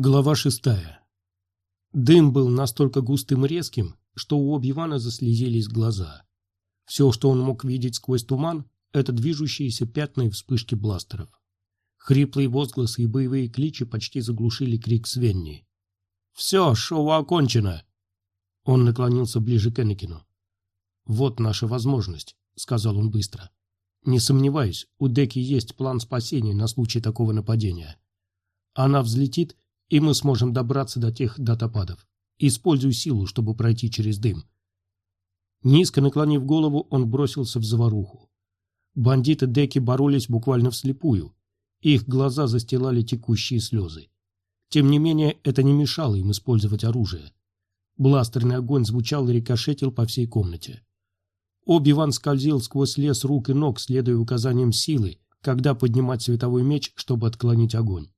Глава шестая. Дым был настолько густым и резким, что у Оби-Вана заслезились глаза. Все, что он мог видеть сквозь туман, это движущиеся пятна и вспышки бластеров. Хриплые возгласы и боевые кличи почти заглушили крик Свенни. «Все, шоу окончено!» Он наклонился ближе к Энакину. «Вот наша возможность», — сказал он быстро. «Не сомневаюсь, у Деки есть план спасения на случай такого нападения. Она взлетит и мы сможем добраться до тех датападов. Используй силу, чтобы пройти через дым. Низко наклонив голову, он бросился в заваруху. Бандиты Деки боролись буквально вслепую. Их глаза застилали текущие слезы. Тем не менее, это не мешало им использовать оружие. Бластерный огонь звучал и рикошетил по всей комнате. Оби-Ван скользил сквозь лес рук и ног, следуя указаниям силы, когда поднимать световой меч, чтобы отклонить огонь.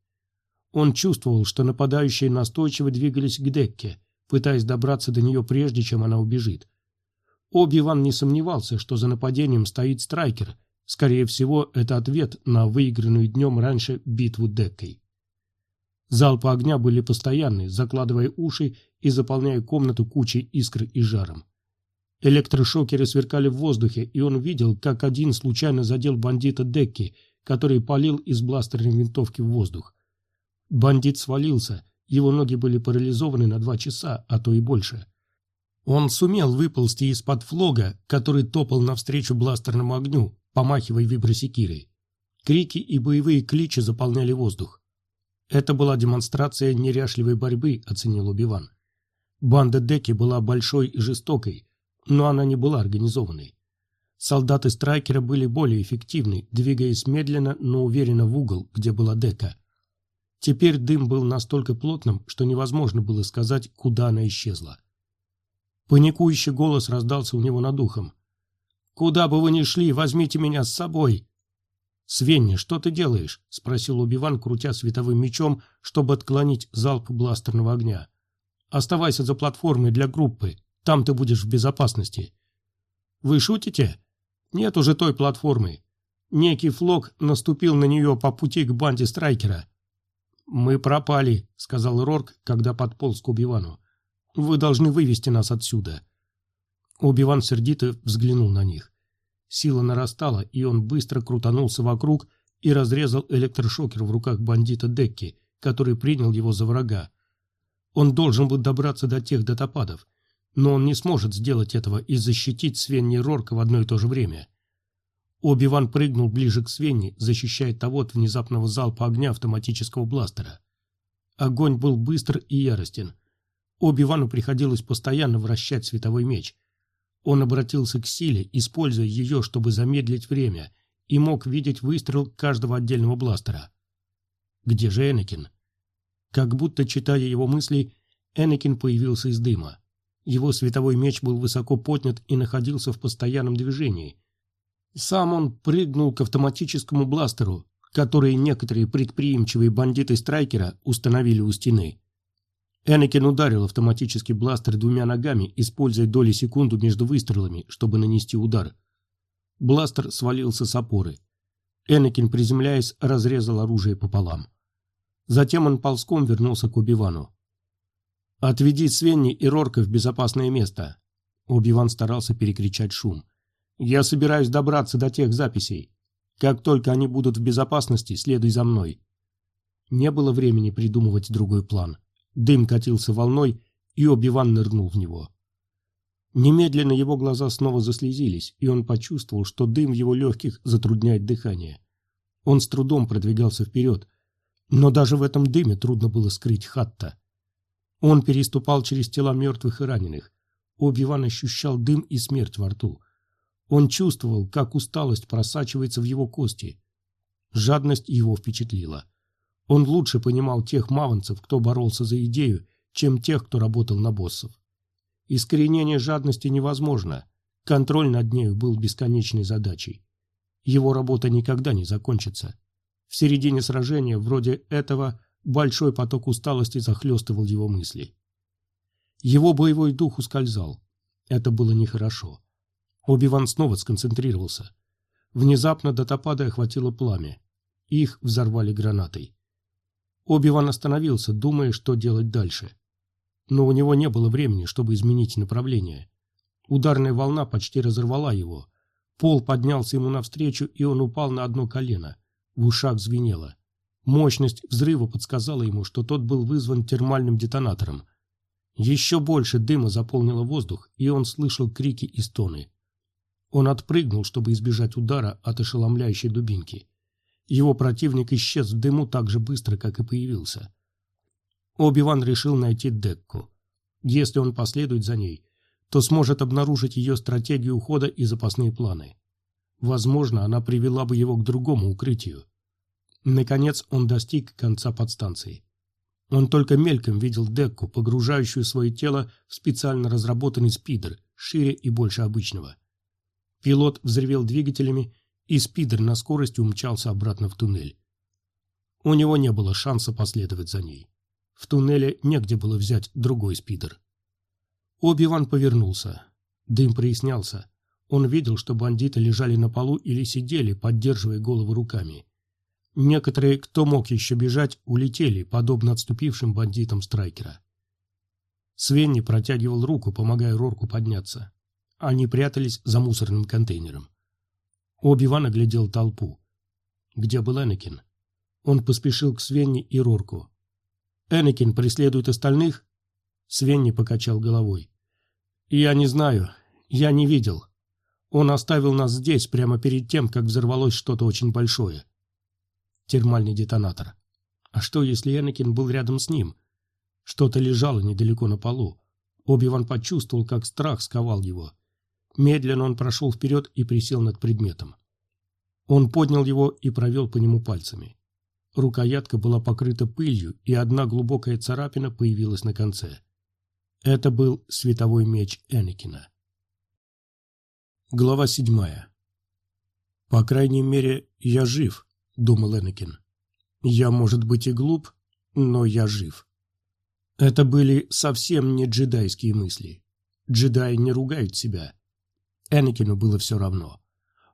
Он чувствовал, что нападающие настойчиво двигались к Декке, пытаясь добраться до нее прежде, чем она убежит. Оби-Ван не сомневался, что за нападением стоит Страйкер. Скорее всего, это ответ на выигранную днем раньше битву Деккой. Залпы огня были постоянны, закладывая уши и заполняя комнату кучей искр и жаром. Электрошокеры сверкали в воздухе, и он видел, как один случайно задел бандита Декки, который палил из бластерной винтовки в воздух. Бандит свалился, его ноги были парализованы на два часа, а то и больше. Он сумел выползти из-под флога, который топал навстречу бластерному огню, помахивая вибросекирой. Крики и боевые кличи заполняли воздух. Это была демонстрация неряшливой борьбы, оценил Убиван. Банда Деки была большой и жестокой, но она не была организованной. Солдаты Страйкера были более эффективны, двигаясь медленно, но уверенно в угол, где была Дека. Теперь дым был настолько плотным, что невозможно было сказать, куда она исчезла. Паникующий голос раздался у него над ухом. «Куда бы вы ни шли, возьмите меня с собой!» «Свенни, что ты делаешь?» — спросил Убиван, крутя световым мечом, чтобы отклонить залп бластерного огня. «Оставайся за платформой для группы. Там ты будешь в безопасности». «Вы шутите?» «Нет уже той платформы. Некий флок наступил на нее по пути к банде Страйкера. «Мы пропали», — сказал Рорк, когда подполз к Убивану. «Вы должны вывести нас отсюда». Убиван сердито взглянул на них. Сила нарастала, и он быстро крутанулся вокруг и разрезал электрошокер в руках бандита Декки, который принял его за врага. Он должен был добраться до тех датападов, но он не сможет сделать этого и защитить Свенни Рорка в одно и то же время. Оби-Ван прыгнул ближе к Свенни, защищая того от внезапного залпа огня автоматического бластера. Огонь был быстр и яростен. Оби-Вану приходилось постоянно вращать световой меч. Он обратился к силе, используя ее, чтобы замедлить время, и мог видеть выстрел каждого отдельного бластера. Где же Энакин? Как будто, читая его мысли, Энакин появился из дыма. Его световой меч был высоко поднят и находился в постоянном движении – сам он прыгнул к автоматическому бластеру, который некоторые предприимчивые бандиты Страйкера установили у стены. Энакин ударил автоматический бластер двумя ногами, используя доли секунду между выстрелами, чтобы нанести удар. Бластер свалился с опоры. Энакин, приземляясь, разрезал оружие пополам. Затем он ползком вернулся к Убивану. «Отведи Свенни и Рорка в безопасное место». Убиван старался перекричать шум. Я собираюсь добраться до тех записей. Как только они будут в безопасности, следуй за мной. Не было времени придумывать другой план. Дым катился волной, и Оби-Ван нырнул в него. Немедленно его глаза снова заслезились, и он почувствовал, что дым в его легких затрудняет дыхание. Он с трудом продвигался вперед, но даже в этом дыме трудно было скрыть Хатта. Он переступал через тела мертвых и раненых. Оби-Ван ощущал дым и смерть во рту. Он чувствовал, как усталость просачивается в его кости. Жадность его впечатлила. Он лучше понимал тех маванцев, кто боролся за идею, чем тех, кто работал на боссов. Искоренение жадности невозможно. Контроль над нею был бесконечной задачей. Его работа никогда не закончится. В середине сражения, вроде этого, большой поток усталости захлестывал его мысли. Его боевой дух ускользал. Это было нехорошо. Оби-Ван снова сконцентрировался. Внезапно до топада охватило пламя. Их взорвали гранатой. Оби-Ван остановился, думая, что делать дальше. Но у него не было времени, чтобы изменить направление. Ударная волна почти разорвала его. Пол поднялся ему навстречу, и он упал на одно колено. В ушах звенело. Мощность взрыва подсказала ему, что тот был вызван термальным детонатором. Еще больше дыма заполнило воздух, и он слышал крики и стоны. Он отпрыгнул, чтобы избежать удара от ошеломляющей дубинки. Его противник исчез в дыму так же быстро, как и появился. Оби-Ван решил найти Декку. Если он последует за ней, то сможет обнаружить ее стратегию ухода и запасные планы. Возможно, она привела бы его к другому укрытию. Наконец он достиг конца подстанции. Он только мельком видел Декку, погружающую свое тело в специально разработанный спидер, шире и больше обычного. Пилот взревел двигателями и спидер на скорости умчался обратно в туннель. У него не было шанса последовать за ней. В туннеле негде было взять другой спидер. Оби-Ван повернулся. Дым прояснялся. Он видел, что бандиты лежали на полу или сидели, поддерживая головы руками. Некоторые, кто мог еще бежать, улетели, подобно отступившим бандитам Страйкера. Свенни протягивал руку, помогая Рорку подняться. Они прятались за мусорным контейнером. Оби-Ван оглядел толпу. Где был Энакин? Он поспешил к Свенни и Рорку. «Энакин преследует остальных?» Свенни покачал головой. «Я не знаю. Я не видел. Он оставил нас здесь, прямо перед тем, как взорвалось что-то очень большое. Термальный детонатор. А что, если Энакин был рядом с ним? Что-то лежало недалеко на полу. Оби-Ван почувствовал, как страх сковал его. Медленно он прошел вперед и присел над предметом. Он поднял его и провел по нему пальцами. Рукоятка была покрыта пылью, и одна глубокая царапина появилась на конце. Это был световой меч Энакина. Глава седьмая. «По крайней мере, я жив», — думал Энакин. «Я, может быть, и глуп, но я жив». Это были совсем не джедайские мысли. Джедаи не ругают себя. Энакину было все равно.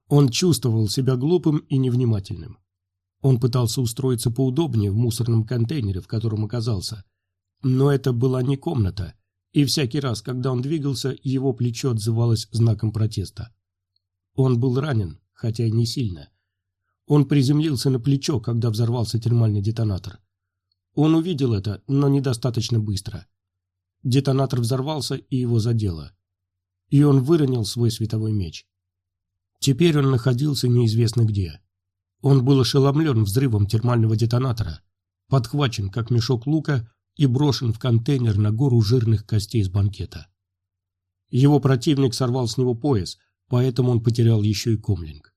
Он чувствовал себя глупым и невнимательным. Он пытался устроиться поудобнее в мусорном контейнере, в котором оказался. Но это была не комната, и всякий раз, когда он двигался, его плечо отзывалось знаком протеста. Он был ранен, хотя и не сильно. Он приземлился на плечо, когда взорвался термальный детонатор. Он увидел это, но недостаточно быстро. Детонатор взорвался, и его задело и он выронил свой световой меч. Теперь он находился неизвестно где. Он был ошеломлен взрывом термального детонатора, подхвачен как мешок лука и брошен в контейнер на гору жирных костей с банкета. Его противник сорвал с него пояс, поэтому он потерял еще и комлинг.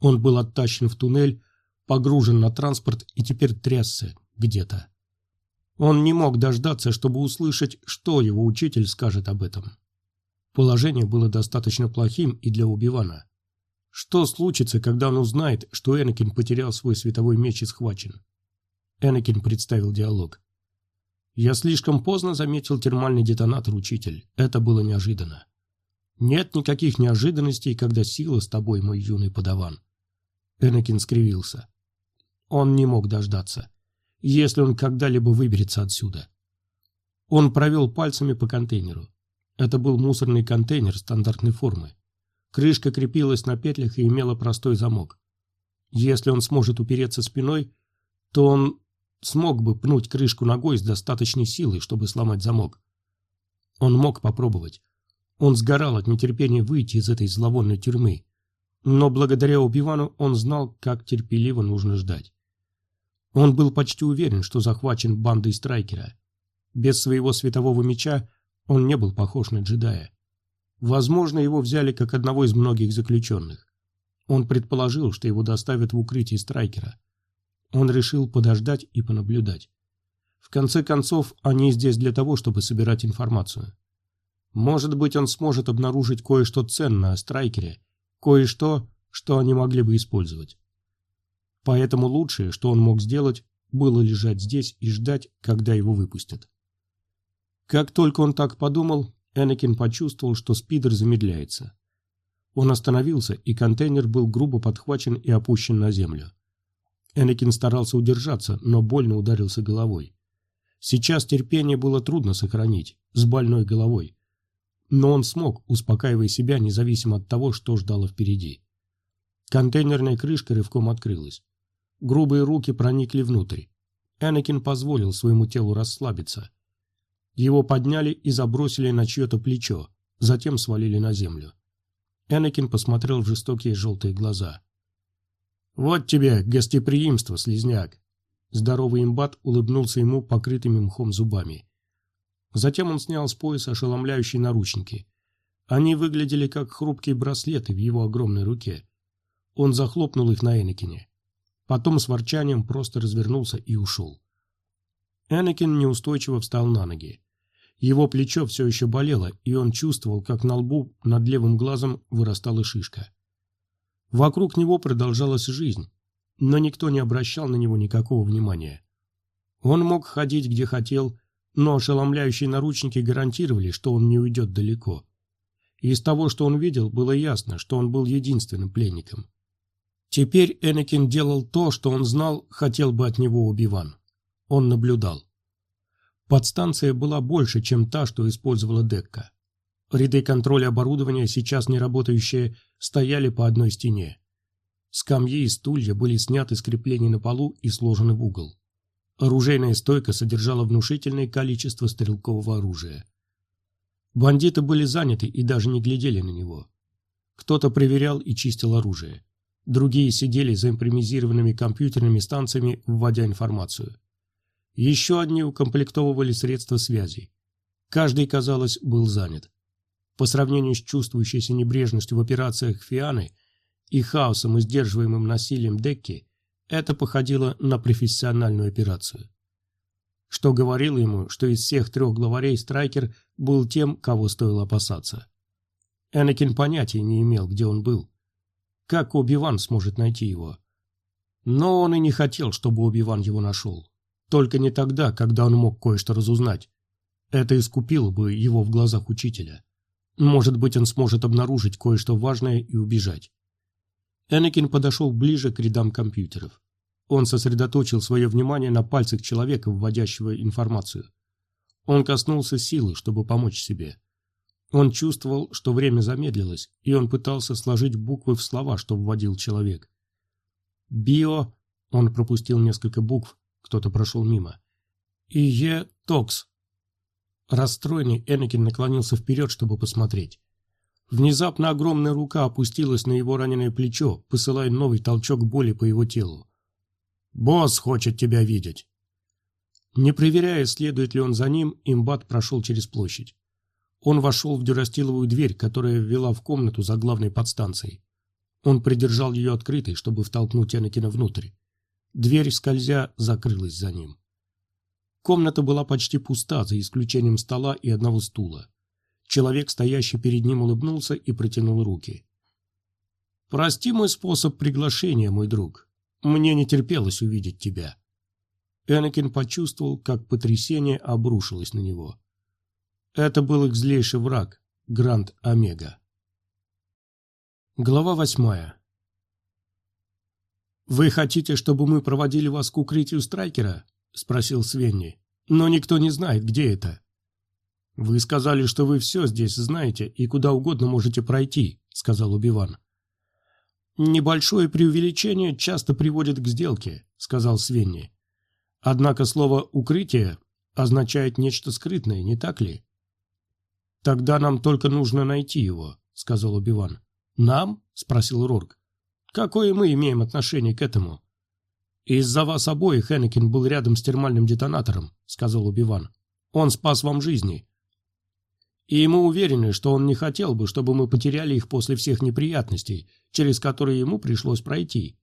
Он был оттащен в туннель, погружен на транспорт и теперь трясся где-то. Он не мог дождаться, чтобы услышать, что его учитель скажет об этом. Положение было достаточно плохим и для Убивана. Что случится, когда он узнает, что Энакин потерял свой световой меч и схвачен? Энакин представил диалог. «Я слишком поздно заметил термальный детонатор, учитель. Это было неожиданно. Нет никаких неожиданностей, когда сила с тобой, мой юный подаван». Энакин скривился. Он не мог дождаться. Если он когда-либо выберется отсюда. Он провел пальцами по контейнеру. Это был мусорный контейнер стандартной формы. Крышка крепилась на петлях и имела простой замок. Если он сможет упереться спиной, то он смог бы пнуть крышку ногой с достаточной силой, чтобы сломать замок. Он мог попробовать. Он сгорал от нетерпения выйти из этой зловонной тюрьмы. Но благодаря Убивану он знал, как терпеливо нужно ждать. Он был почти уверен, что захвачен бандой страйкера. Без своего светового меча он не был похож на джедая. Возможно, его взяли как одного из многих заключенных. Он предположил, что его доставят в укрытие страйкера. Он решил подождать и понаблюдать. В конце концов, они здесь для того, чтобы собирать информацию. Может быть, он сможет обнаружить кое-что ценное о страйкере, кое-что, что они могли бы использовать. Поэтому лучшее, что он мог сделать, было лежать здесь и ждать, когда его выпустят. Как только он так подумал, Энакин почувствовал, что спидер замедляется. Он остановился, и контейнер был грубо подхвачен и опущен на землю. Энакин старался удержаться, но больно ударился головой. Сейчас терпение было трудно сохранить, с больной головой. Но он смог, успокаивая себя, независимо от того, что ждало впереди. Контейнерная крышка рывком открылась. Грубые руки проникли внутрь. Энакин позволил своему телу расслабиться. Его подняли и забросили на чье-то плечо, затем свалили на землю. Энакин посмотрел в жестокие желтые глаза. «Вот тебе гостеприимство, слезняк!» Здоровый имбат улыбнулся ему покрытыми мхом зубами. Затем он снял с пояса ошеломляющие наручники. Они выглядели как хрупкие браслеты в его огромной руке. Он захлопнул их на Энакине. Потом с ворчанием просто развернулся и ушел. Энакин неустойчиво встал на ноги. Его плечо все еще болело, и он чувствовал, как на лбу над левым глазом вырастала шишка. Вокруг него продолжалась жизнь, но никто не обращал на него никакого внимания. Он мог ходить где хотел, но ошеломляющие наручники гарантировали, что он не уйдет далеко. из того, что он видел, было ясно, что он был единственным пленником. Теперь Энакин делал то, что он знал, хотел бы от него Убиван. Он наблюдал. Подстанция была больше, чем та, что использовала Декка. Ряды контроля оборудования, сейчас не работающие, стояли по одной стене. Скамьи и стулья были сняты с креплений на полу и сложены в угол. Оружейная стойка содержала внушительное количество стрелкового оружия. Бандиты были заняты и даже не глядели на него. Кто-то проверял и чистил оружие. Другие сидели за импровизированными компьютерными станциями, вводя информацию. Еще одни укомплектовывали средства связи. Каждый, казалось, был занят. По сравнению с чувствующейся небрежностью в операциях Фианы и хаосом и сдерживаемым насилием Декки, это походило на профессиональную операцию. Что говорило ему, что из всех трех главарей Страйкер был тем, кого стоило опасаться. Энакин понятия не имел, где он был. Как Оби-Ван сможет найти его? Но он и не хотел, чтобы Оби-Ван его нашел. Только не тогда, когда он мог кое-что разузнать. Это искупило бы его в глазах учителя. Может быть, он сможет обнаружить кое-что важное и убежать. Энакин подошел ближе к рядам компьютеров. Он сосредоточил свое внимание на пальцах человека, вводящего информацию. Он коснулся силы, чтобы помочь себе. Он чувствовал, что время замедлилось, и он пытался сложить буквы в слова, что вводил человек. «Био...» — он пропустил несколько букв, кто-то прошел мимо. «И Е... Токс...» Расстроенный Энакин наклонился вперед, чтобы посмотреть. Внезапно огромная рука опустилась на его раненое плечо, посылая новый толчок боли по его телу. «Босс хочет тебя видеть!» Не проверяя, следует ли он за ним, имбат прошел через площадь. Он вошел в дюрастиловую дверь, которая ввела в комнату за главной подстанцией. Он придержал ее открытой, чтобы втолкнуть Энакина внутрь. Дверь, скользя, закрылась за ним. Комната была почти пуста, за исключением стола и одного стула. Человек, стоящий перед ним, улыбнулся и протянул руки. «Прости мой способ приглашения, мой друг. Мне не терпелось увидеть тебя». Энакин почувствовал, как потрясение обрушилось на него. Это был их злейший враг, Гранд Омега. Глава восьмая. «Вы хотите, чтобы мы проводили вас к укрытию Страйкера?» — спросил Свенни. «Но никто не знает, где это». «Вы сказали, что вы все здесь знаете и куда угодно можете пройти», — сказал Убиван. «Небольшое преувеличение часто приводит к сделке», — сказал Свенни. «Однако слово «укрытие» означает нечто скрытное, не так ли?» «Тогда нам только нужно найти его», — сказал Убиван. «Нам?» — спросил Рорк. Какое мы имеем отношение к этому? Из-за вас обоих Энакин был рядом с термальным детонатором, сказал Убиван. Он спас вам жизни. И мы уверены, что он не хотел бы, чтобы мы потеряли их после всех неприятностей, через которые ему пришлось пройти,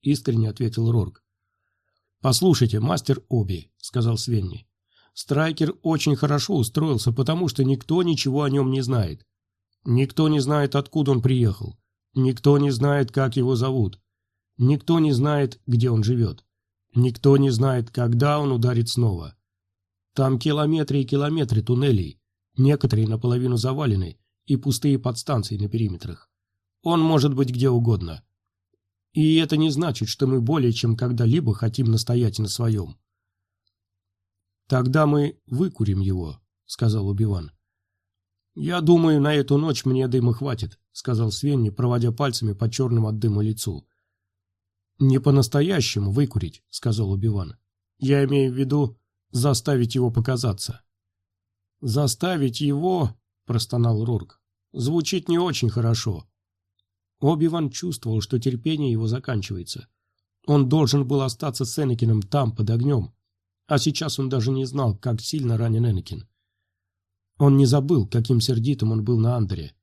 искренне ответил Рорк. Послушайте, мастер Оби, сказал Свенни. Страйкер очень хорошо устроился, потому что никто ничего о нем не знает. Никто не знает, откуда он приехал. Никто не знает, как его зовут. Никто не знает, где он живет. Никто не знает, когда он ударит снова. Там километры и километры туннелей, некоторые наполовину завалены, и пустые подстанции на периметрах. Он может быть где угодно. И это не значит, что мы более чем когда-либо хотим настоять на своем. «Тогда мы выкурим его», — сказал Убиван. «Я думаю, на эту ночь мне дыма хватит», — сказал Свенни, проводя пальцами по черному от дыма лицу. «Не по-настоящему выкурить», — сказал Убиван. «Я имею в виду заставить его показаться». «Заставить его», — простонал Рурк, — «звучит не очень хорошо». Оби-Ван чувствовал, что терпение его заканчивается. Он должен был остаться с Энакином там, под огнем, а сейчас он даже не знал, как сильно ранен Энакин. Он не забыл, каким сердитым он был на Андре.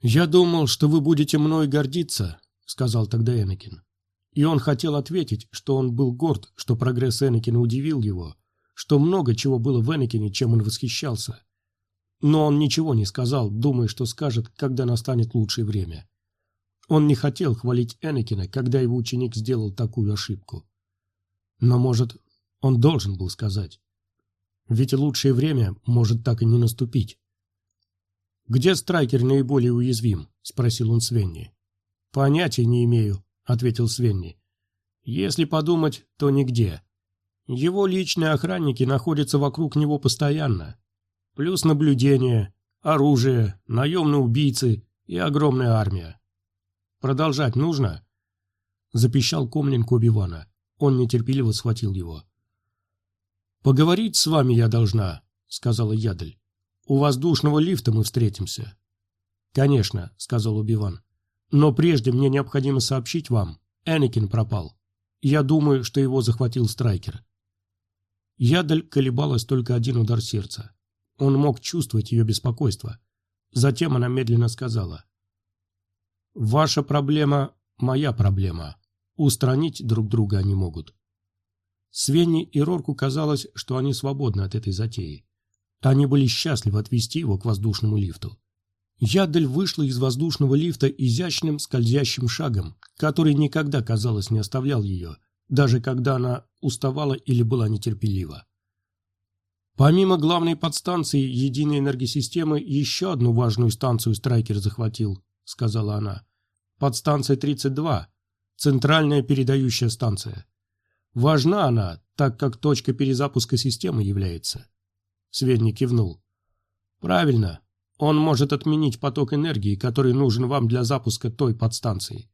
«Я думал, что вы будете мной гордиться», — сказал тогда Энакин. И он хотел ответить, что он был горд, что прогресс Энакина удивил его, что много чего было в Энакине, чем он восхищался. Но он ничего не сказал, думая, что скажет, когда настанет лучшее время. Он не хотел хвалить Энакина, когда его ученик сделал такую ошибку. Но, может, он должен был сказать. Ведь лучшее время может так и не наступить. «Где страйкер наиболее уязвим?» – спросил он Свенни. «Понятия не имею», – ответил Свенни. «Если подумать, то нигде. Его личные охранники находятся вокруг него постоянно. Плюс наблюдение, оружие, наемные убийцы и огромная армия. Продолжать нужно?» Запищал Комлин Оби-Вана. Он нетерпеливо схватил его. «Поговорить с вами я должна», — сказала Ядель. «У воздушного лифта мы встретимся». «Конечно», — сказал Убиван. «Но прежде мне необходимо сообщить вам, Энакин пропал. Я думаю, что его захватил Страйкер». Ядель колебалась только один удар сердца. Он мог чувствовать ее беспокойство. Затем она медленно сказала. «Ваша проблема – моя проблема. Устранить друг друга они могут. Свенни и Рорку казалось, что они свободны от этой затеи. Они были счастливы отвести его к воздушному лифту. Ядель вышла из воздушного лифта изящным скользящим шагом, который никогда, казалось, не оставлял ее, даже когда она уставала или была нетерпелива. Помимо главной подстанции единой энергосистемы, еще одну важную станцию Страйкер захватил, сказала она. Подстанция 32, центральная передающая станция. Важна она, так как точка перезапуска системы является. Сведни кивнул. Правильно. Он может отменить поток энергии, который нужен вам для запуска той подстанции.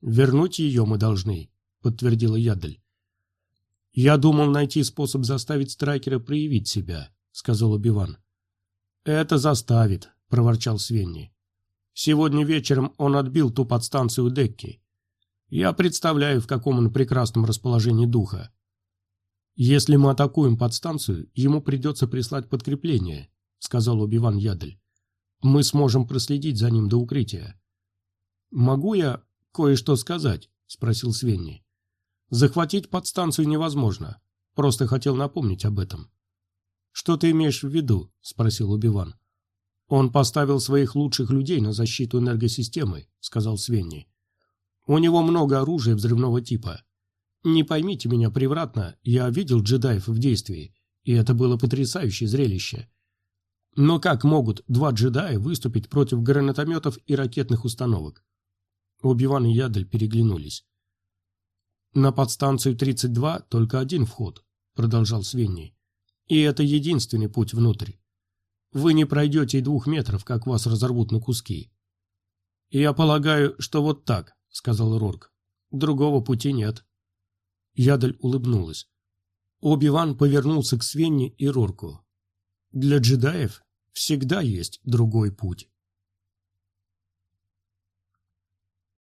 Вернуть ее мы должны, подтвердила Ядель. Я думал найти способ заставить Страйкера проявить себя, сказал Убиван. Это заставит, проворчал Свенни. Сегодня вечером он отбил ту подстанцию Декки. Я представляю, в каком он прекрасном расположении духа. Если мы атакуем подстанцию, ему придется прислать подкрепление, сказал Убиван Ядель. Мы сможем проследить за ним до укрытия. Могу я кое-что сказать? спросил Свенни. Захватить подстанцию невозможно. Просто хотел напомнить об этом. Что ты имеешь в виду? спросил Убиван. Он поставил своих лучших людей на защиту энергосистемы, сказал Свенни. У него много оружия взрывного типа. Не поймите меня превратно, я видел джедаев в действии, и это было потрясающее зрелище. Но как могут два джедая выступить против гранатометов и ракетных установок? Оби-Ван и Ядель переглянулись. «На подстанцию 32 только один вход», — продолжал Свенни. «И это единственный путь внутрь. Вы не пройдете и двух метров, как вас разорвут на куски. Я полагаю, что вот так, — сказал Рорк. «Другого пути нет». Ядаль улыбнулась. Оби-Ван повернулся к Свенни и Рорку. «Для джедаев всегда есть другой путь».